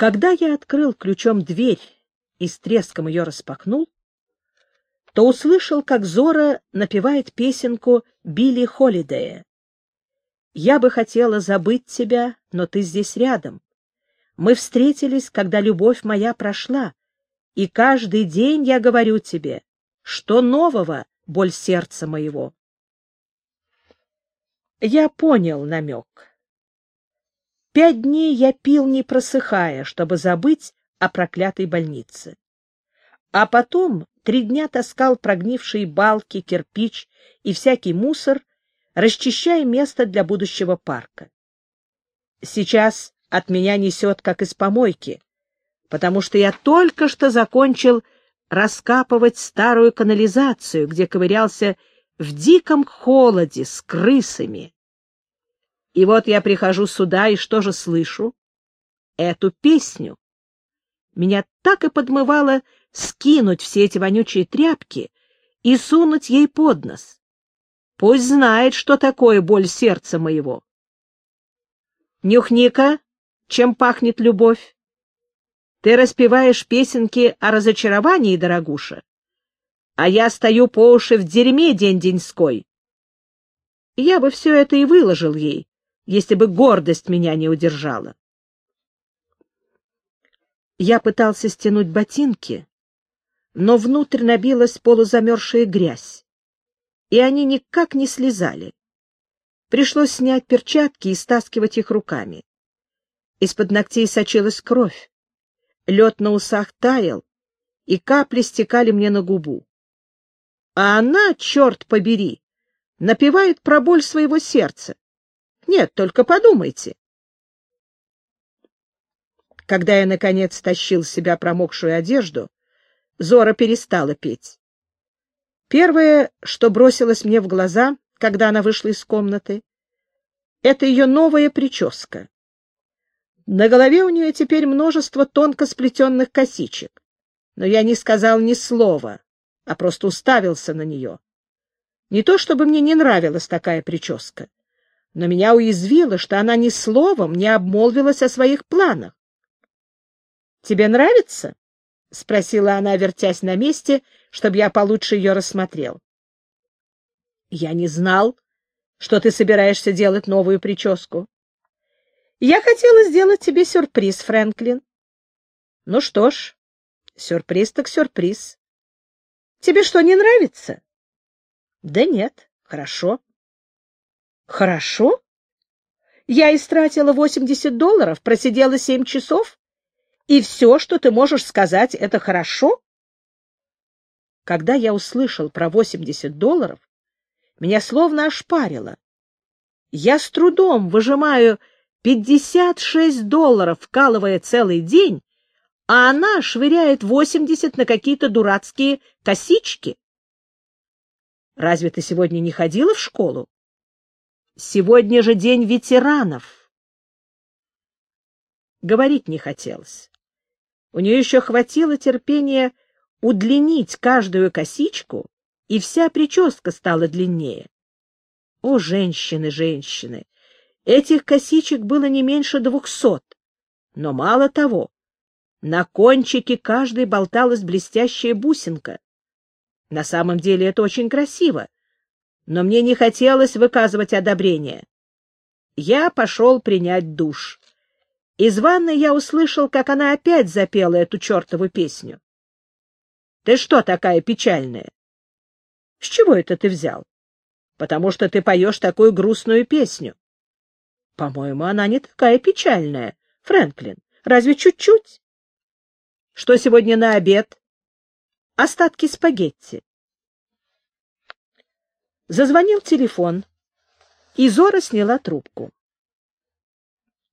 Когда я открыл ключом дверь и с треском ее распахнул, то услышал, как Зора напевает песенку Билли Холидея. «Я бы хотела забыть тебя, но ты здесь рядом. Мы встретились, когда любовь моя прошла, и каждый день я говорю тебе, что нового, боль сердца моего». Я понял намек. Пять дней я пил, не просыхая, чтобы забыть о проклятой больнице. А потом три дня таскал прогнившие балки, кирпич и всякий мусор, расчищая место для будущего парка. Сейчас от меня несет, как из помойки, потому что я только что закончил раскапывать старую канализацию, где ковырялся в диком холоде с крысами. И вот я прихожу сюда, и что же слышу? Эту песню. Меня так и подмывало скинуть все эти вонючие тряпки и сунуть ей под нос. Пусть знает, что такое боль сердца моего. Нюхни-ка, чем пахнет любовь. Ты распеваешь песенки о разочаровании, дорогуша, а я стою по уши в дерьме день-деньской. Я бы все это и выложил ей, если бы гордость меня не удержала. Я пытался стянуть ботинки, но внутрь набилась полузамерзшая грязь, и они никак не слезали. Пришлось снять перчатки и стаскивать их руками. Из-под ногтей сочилась кровь. Лед на усах таял, и капли стекали мне на губу. А она, черт побери, напевает про боль своего сердца. Нет, только подумайте. Когда я, наконец, тащил с себя промокшую одежду, Зора перестала петь. Первое, что бросилось мне в глаза, когда она вышла из комнаты, это ее новая прическа. На голове у нее теперь множество тонко сплетенных косичек, но я не сказал ни слова, а просто уставился на нее. Не то чтобы мне не нравилась такая прическа, но меня уязвило, что она ни словом не обмолвилась о своих планах. — Тебе нравится? — спросила она, вертясь на месте, чтобы я получше ее рассмотрел. — Я не знал, что ты собираешься делать новую прическу. — Я хотела сделать тебе сюрприз, Фрэнклин. — Ну что ж, сюрприз так сюрприз. — Тебе что, не нравится? — Да нет, хорошо. — Хорошо? Я истратила восемьдесят долларов, просидела семь часов и все, что ты можешь сказать, это хорошо? Когда я услышал про 80 долларов, меня словно ошпарило. Я с трудом выжимаю 56 долларов, вкалывая целый день, а она швыряет 80 на какие-то дурацкие косички. Разве ты сегодня не ходила в школу? Сегодня же день ветеранов. Говорить не хотелось. У нее еще хватило терпения удлинить каждую косичку, и вся прическа стала длиннее. О, женщины, женщины! Этих косичек было не меньше двухсот. Но мало того, на кончике каждой болталась блестящая бусинка. На самом деле это очень красиво, но мне не хотелось выказывать одобрение. Я пошел принять душ. Из ванной я услышал, как она опять запела эту чертову песню. — Ты что такая печальная? — С чего это ты взял? — Потому что ты поешь такую грустную песню. — По-моему, она не такая печальная, Фрэнклин. Разве чуть-чуть? — Что сегодня на обед? — Остатки спагетти. Зазвонил телефон, и Зора сняла трубку.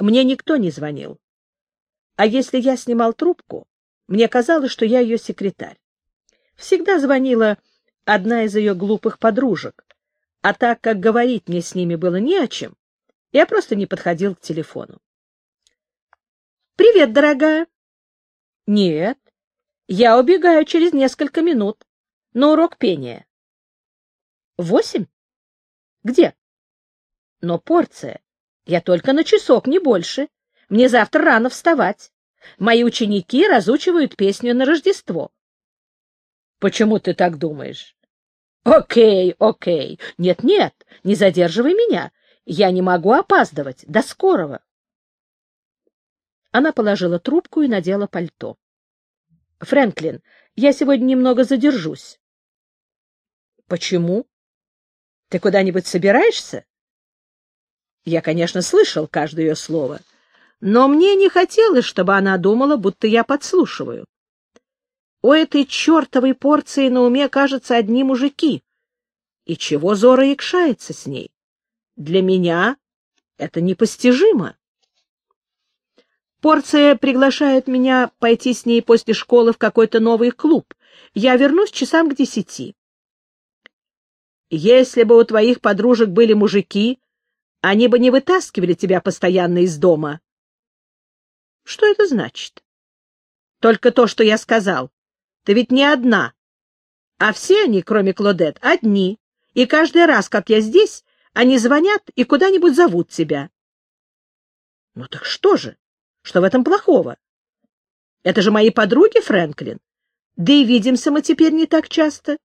Мне никто не звонил. А если я снимал трубку, мне казалось, что я ее секретарь. Всегда звонила одна из ее глупых подружек, а так как говорить мне с ними было не о чем, я просто не подходил к телефону. «Привет, дорогая!» «Нет, я убегаю через несколько минут на урок пения». «Восемь? Где?» «Но порция. Я только на часок, не больше. Мне завтра рано вставать. Мои ученики разучивают песню на Рождество. Почему ты так думаешь? Окей, окей. Нет-нет, не задерживай меня. Я не могу опаздывать. До скорого. Она положила трубку и надела пальто. Фрэнклин, я сегодня немного задержусь. Почему? Ты куда-нибудь собираешься? Я, конечно, слышал каждое ее слово, но мне не хотелось, чтобы она думала, будто я подслушиваю. У этой чертовой порции на уме, кажется, одни мужики. И чего Зора якшается с ней? Для меня это непостижимо. Порция приглашает меня пойти с ней после школы в какой-то новый клуб. Я вернусь часам к десяти. Если бы у твоих подружек были мужики, они бы не вытаскивали тебя постоянно из дома. Что это значит? Только то, что я сказал. Ты ведь не одна. А все они, кроме Клодет, одни. И каждый раз, как я здесь, они звонят и куда-нибудь зовут тебя. Ну так что же? Что в этом плохого? Это же мои подруги, Фрэнклин. Да и видимся мы теперь не так часто.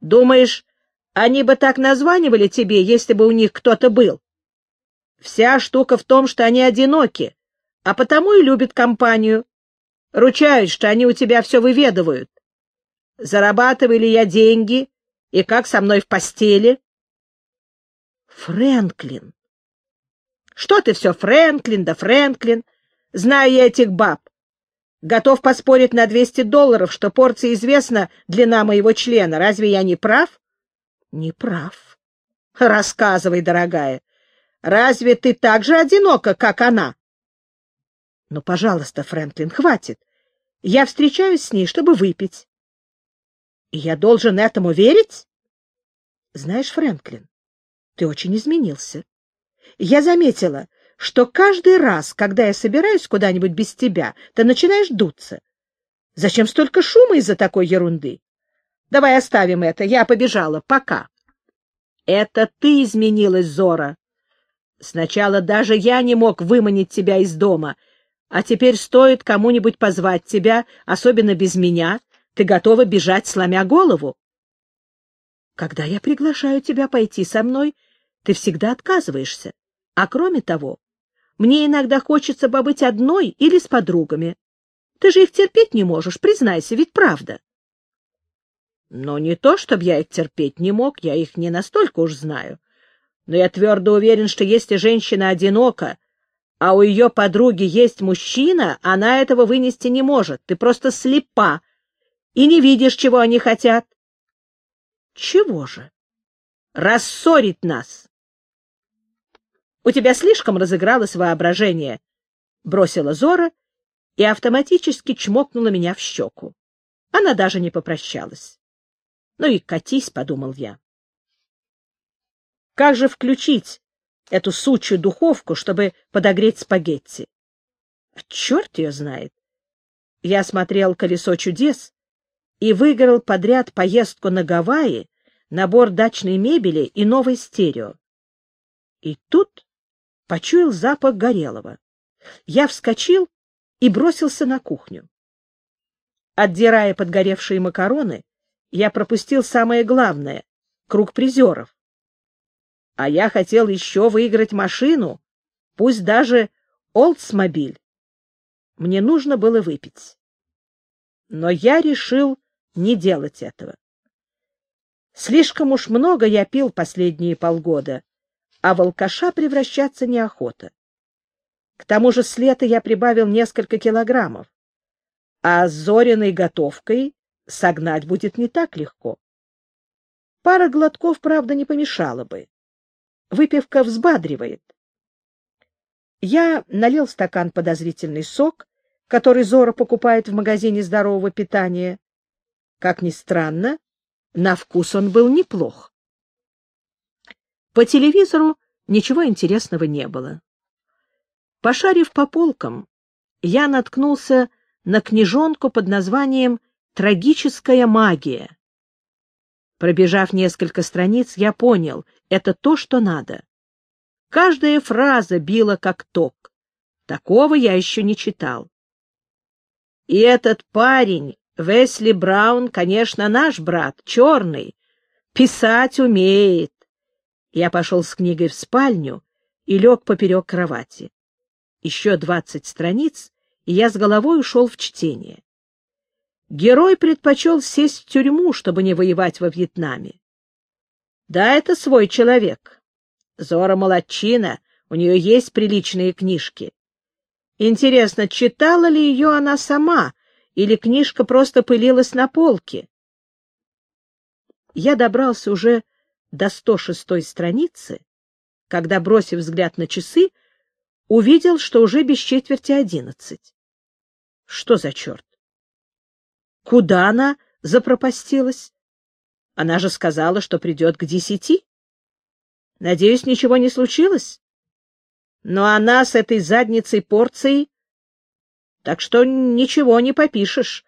Думаешь, они бы так названивали тебе, если бы у них кто-то был? Вся штука в том, что они одиноки, а потому и любят компанию. Ручаюсь, что они у тебя все выведывают. Зарабатывали я деньги, и как со мной в постели? Фрэнклин. Что ты все, Фрэнклин да Фрэнклин? Знаю я этих баб. Готов поспорить на 200 долларов, что порция известна длина моего члена. Разве я не прав? Не прав. Рассказывай, дорогая. Разве ты так же одинока, как она? Ну, пожалуйста, Фрэнклин, хватит. Я встречаюсь с ней, чтобы выпить. И я должен этому верить? Знаешь, Фрэнклин, ты очень изменился. Я заметила, что каждый раз, когда я собираюсь куда-нибудь без тебя, ты начинаешь дуться. Зачем столько шума из-за такой ерунды? Давай оставим это, я побежала, пока. Это ты изменилась, Зора. Сначала даже я не мог выманить тебя из дома, а теперь стоит кому-нибудь позвать тебя, особенно без меня, ты готова бежать, сломя голову. Когда я приглашаю тебя пойти со мной, ты всегда отказываешься. А кроме того, мне иногда хочется побыть одной или с подругами. Ты же их терпеть не можешь, признайся, ведь правда. Но не то, чтобы я их терпеть не мог, я их не настолько уж знаю. Но я твердо уверен, что если женщина одинока, а у ее подруги есть мужчина, она этого вынести не может. Ты просто слепа и не видишь, чего они хотят. Чего же? Рассорить нас. У тебя слишком разыгралось воображение, — бросила Зора и автоматически чмокнула меня в щеку. Она даже не попрощалась. Ну и катись, — подумал я. Как же включить эту сучью духовку, чтобы подогреть спагетти? Черт ее знает. Я смотрел «Колесо чудес» и выиграл подряд поездку на Гавайи, набор дачной мебели и новый стерео. И тут почуял запах горелого. Я вскочил и бросился на кухню. Отдирая подгоревшие макароны, я пропустил самое главное — круг призеров. А я хотел еще выиграть машину, пусть даже Олдсмобиль. Мне нужно было выпить. Но я решил не делать этого. Слишком уж много я пил последние полгода, а в алкаша превращаться неохота. К тому же с лета я прибавил несколько килограммов, а с Зориной готовкой согнать будет не так легко. Пара глотков, правда, не помешала бы. Выпивка взбадривает. Я налил стакан подозрительный сок, который Зора покупает в магазине здорового питания. Как ни странно, на вкус он был неплох. По телевизору ничего интересного не было. Пошарив по полкам, я наткнулся на книжонку под названием «Трагическая магия». Пробежав несколько страниц, я понял — это то, что надо. Каждая фраза била как ток. Такого я еще не читал. И этот парень, Весли Браун, конечно, наш брат, черный, писать умеет. Я пошел с книгой в спальню и лег поперек кровати. Еще двадцать страниц, и я с головой ушел в чтение. Герой предпочел сесть в тюрьму, чтобы не воевать во Вьетнаме. Да, это свой человек. Зора молодчина, у нее есть приличные книжки. Интересно, читала ли ее она сама, или книжка просто пылилась на полке? Я добрался уже до 106-й страницы, когда, бросив взгляд на часы, увидел, что уже без четверти одиннадцать. Что за черт? Куда она запропастилась? Она же сказала, что придет к десяти. Надеюсь, ничего не случилось? Но она с этой задницей порцией... Так что ничего не попишешь.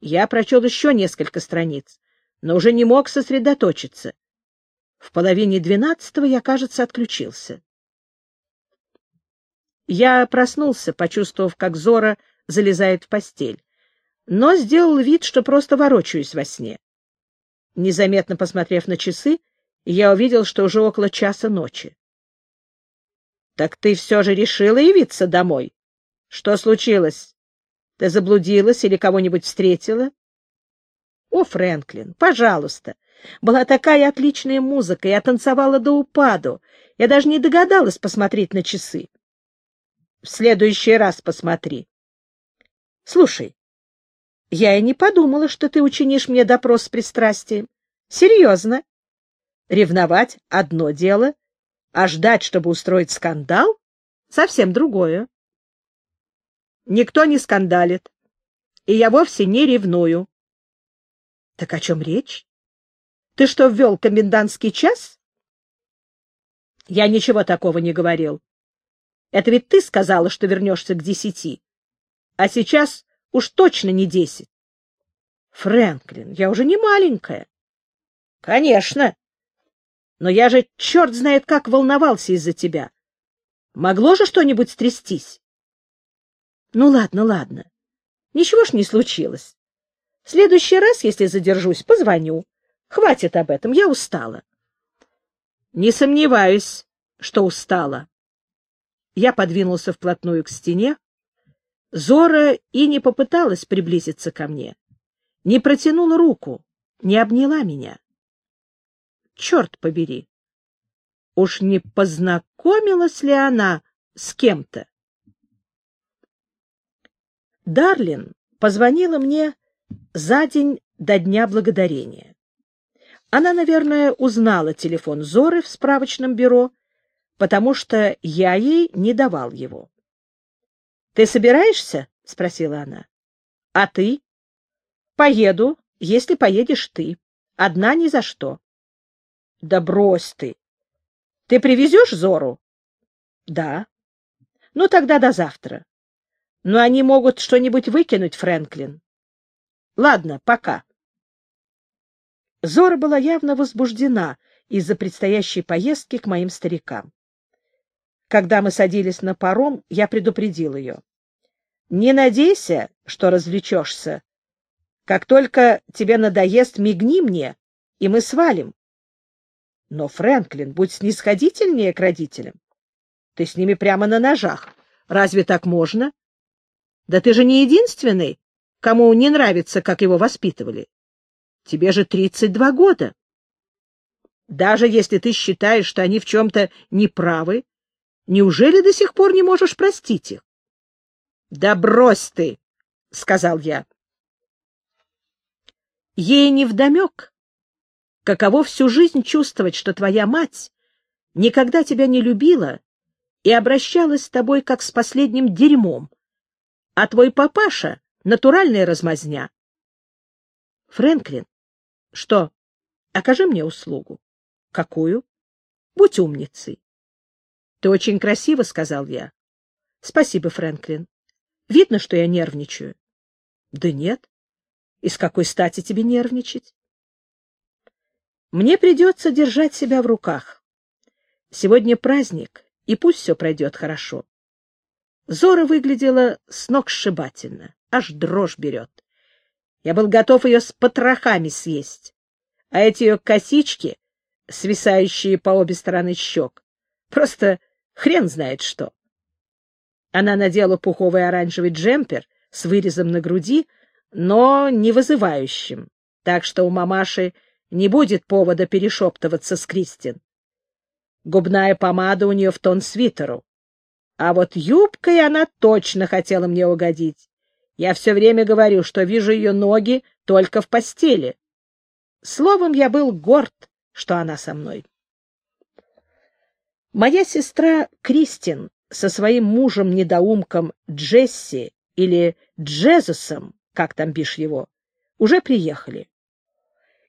Я прочел еще несколько страниц, но уже не мог сосредоточиться. В половине двенадцатого я, кажется, отключился. Я проснулся, почувствовав, как Зора залезает в постель, но сделал вид, что просто ворочаюсь во сне. Незаметно посмотрев на часы, я увидел, что уже около часа ночи. — Так ты все же решила явиться домой? Что случилось? Ты заблудилась или кого-нибудь встретила? — О, Фрэнклин, пожалуйста, была такая отличная музыка, я танцевала до упаду. Я даже не догадалась посмотреть на часы. В следующий раз посмотри. Слушай, я и не подумала, что ты учинишь мне допрос с пристрастием. Серьезно. Ревновать — одно дело, а ждать, чтобы устроить скандал — совсем другое. Никто не скандалит, и я вовсе не ревную. Так о чем речь? Ты что, ввел комендантский час? Я ничего такого не говорил. Это ведь ты сказала, что вернешься к десяти. А сейчас уж точно не десять. Фрэнклин, я уже не маленькая. Конечно. Но я же черт знает как волновался из-за тебя. Могло же что-нибудь стрястись? Ну, ладно, ладно. Ничего ж не случилось. В следующий раз, если задержусь, позвоню. Хватит об этом, я устала. Не сомневаюсь, что устала. Я подвинулся вплотную к стене. Зора и не попыталась приблизиться ко мне, не протянула руку, не обняла меня. Черт побери! Уж не познакомилась ли она с кем-то? Дарлин позвонила мне за день до Дня Благодарения. Она, наверное, узнала телефон Зоры в справочном бюро, потому что я ей не давал его. — Ты собираешься? — спросила она. — А ты? — Поеду, если поедешь ты. Одна ни за что. — Да брось ты. Ты привезешь Зору? — Да. — Ну, тогда до завтра. Но они могут что-нибудь выкинуть, Фрэнклин. Ладно, пока. Зора была явно возбуждена из-за предстоящей поездки к моим старикам. Когда мы садились на паром, я предупредил ее. «Не надейся, что развлечешься. Как только тебе надоест, мигни мне, и мы свалим». «Но, Фрэнклин, будь снисходительнее к родителям. Ты с ними прямо на ножах. Разве так можно? Да ты же не единственный, кому не нравится, как его воспитывали. Тебе же 32 года. Даже если ты считаешь, что они в чем-то неправы, неужели до сих пор не можешь простить их? — Да брось ты, — сказал я. Ей невдомек, каково всю жизнь чувствовать, что твоя мать никогда тебя не любила и обращалась с тобой как с последним дерьмом, а твой папаша — натуральная размазня. Фрэнклин, что? Окажи мне услугу. Какую? Будь умницей. Ты очень красиво, сказал я. Спасибо, Фрэнклин. Видно, что я нервничаю. Да нет. И с какой стати тебе нервничать? Мне придется держать себя в руках. Сегодня праздник, и пусть все пройдет хорошо. Зора выглядела сногсшибательно, аж дрожь берет. Я был готов ее с потрохами съесть. А эти ее косички, свисающие по обе стороны щек, просто хрен знает что. Она надела пуховый оранжевый джемпер с вырезом на груди, но не вызывающим, так что у мамаши не будет повода перешептываться с Кристин. Губная помада у нее в тон свитеру. А вот юбкой она точно хотела мне угодить. Я все время говорю, что вижу ее ноги только в постели. Словом, я был горд, что она со мной. Моя сестра Кристин со своим мужем-недоумком Джесси или Джезусом, как там бишь его, уже приехали.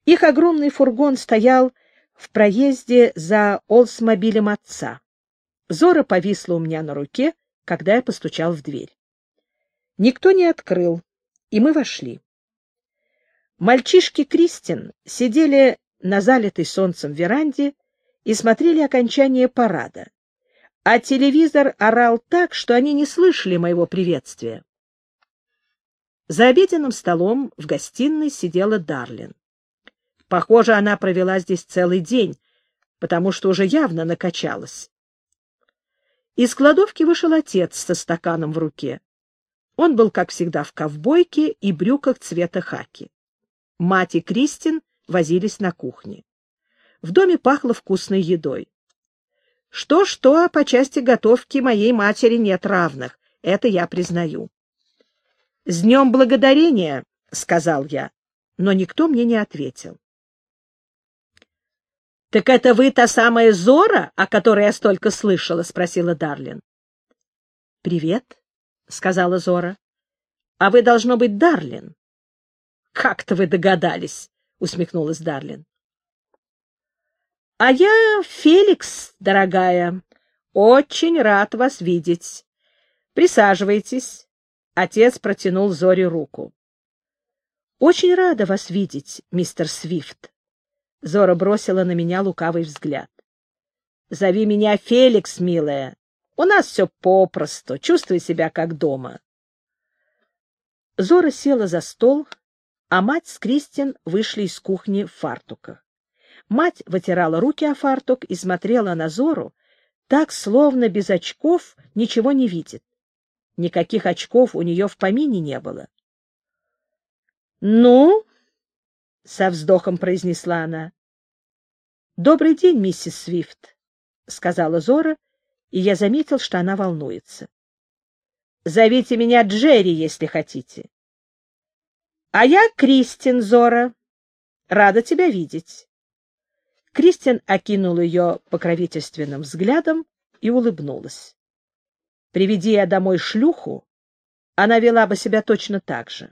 Их огромный фургон стоял в проезде за Олсмобилем отца. Зора повисла у меня на руке, когда я постучал в дверь. Никто не открыл, и мы вошли. Мальчишки Кристин сидели на залитой солнцем веранде и смотрели окончание парада, а телевизор орал так, что они не слышали моего приветствия. За обеденным столом в гостиной сидела Дарлин. Похоже, она провела здесь целый день, потому что уже явно накачалась. Из кладовки вышел отец со стаканом в руке. Он был, как всегда, в ковбойке и брюках цвета хаки. Мать и Кристин возились на кухне. В доме пахло вкусной едой. Что-что, а по части готовки моей матери нет равных, это я признаю. — С днем благодарения, — сказал я, но никто мне не ответил. — Так это вы та самая Зора, о которой я столько слышала? — спросила Дарлин. — Привет, — сказала Зора. — А вы, должно быть, Дарлин. — Как-то вы догадались, — усмехнулась Дарлин. — А я Феликс, дорогая. Очень рад вас видеть. Присаживайтесь. Отец протянул Зоре руку. — Очень рада вас видеть, мистер Свифт. Зора бросила на меня лукавый взгляд. — Зови меня Феликс, милая. У нас все попросту. Чувствуй себя как дома. Зора села за стол, а мать с Кристин вышли из кухни в фартуках. Мать вытирала руки о фартук и смотрела на Зору, так, словно без очков ничего не видит. Никаких очков у нее в помине не было. — Ну, — со вздохом произнесла она. — Добрый день, миссис Свифт, — сказала Зора, и я заметил, что она волнуется. — Зовите меня Джерри, если хотите. — А я Кристин Зора. Рада тебя видеть. Кристин окинул ее покровительственным взглядом и улыбнулась. Приведи я домой шлюху, она вела бы себя точно так же.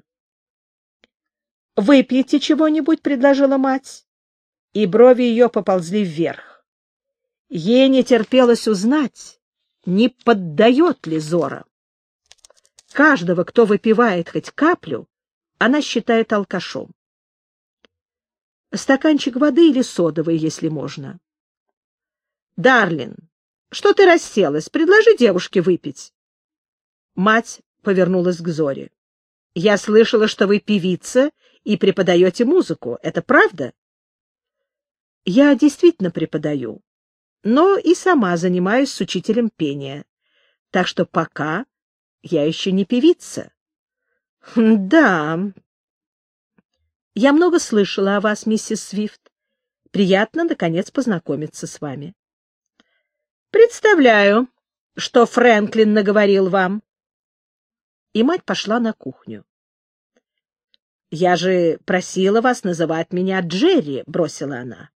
«Выпьете чего-нибудь?» — предложила мать, и брови ее поползли вверх. Ей не терпелось узнать, не поддает ли Зора. Каждого, кто выпивает хоть каплю, она считает алкашом. Стаканчик воды или содовой, если можно. «Дарлин, что ты расселась? Предложи девушке выпить». Мать повернулась к Зоре. «Я слышала, что вы певица и преподаете музыку. Это правда?» «Я действительно преподаю, но и сама занимаюсь с учителем пения. Так что пока я еще не певица». «Да». «Я много слышала о вас, миссис Свифт. Приятно, наконец, познакомиться с вами». Представляю, что Фрэнклин наговорил вам. И мать пошла на кухню. — Я же просила вас называть меня Джерри, — бросила она.